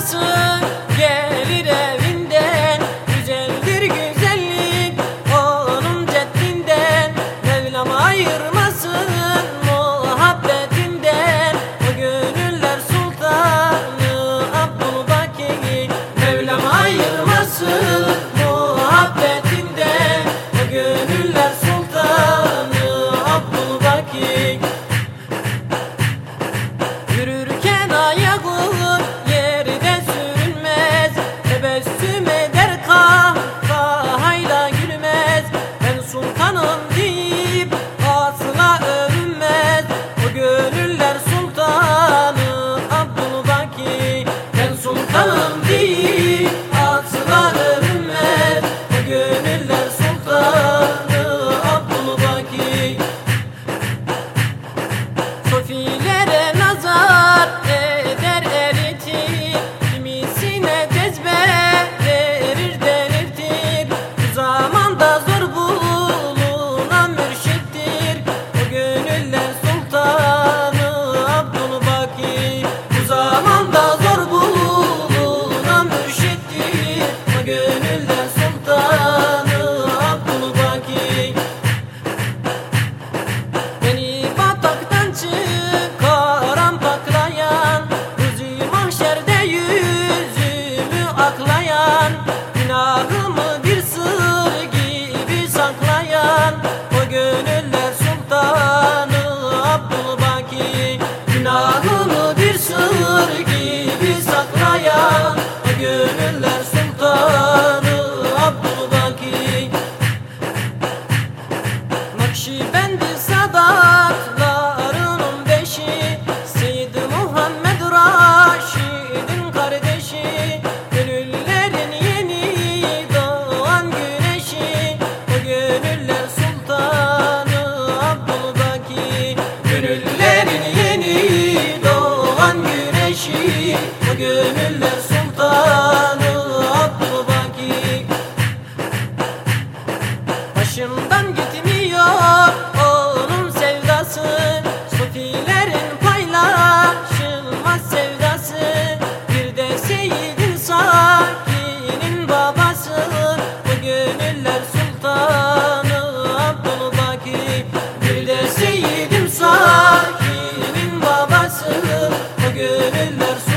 just gönüller sultanı Abdülbaki. Sofilere nazar eder eritir Kimisine cezbe verir delirtir Bu zamanda zor bulunan mürşittir. O gönüller sultanı Abdülbaki. Bu zamanda zor bulunan mürşittir. O gönüller Başımdan gitmiyor oğlum sevdası. Sufilerin paylaşılmaz sevdası. Bir de Seyyidin Sakin'in babası. Bu gönüller sultanı Abdülbaki. Bir de Seyyidin Sakin'in babası. Bu gönüller sultanı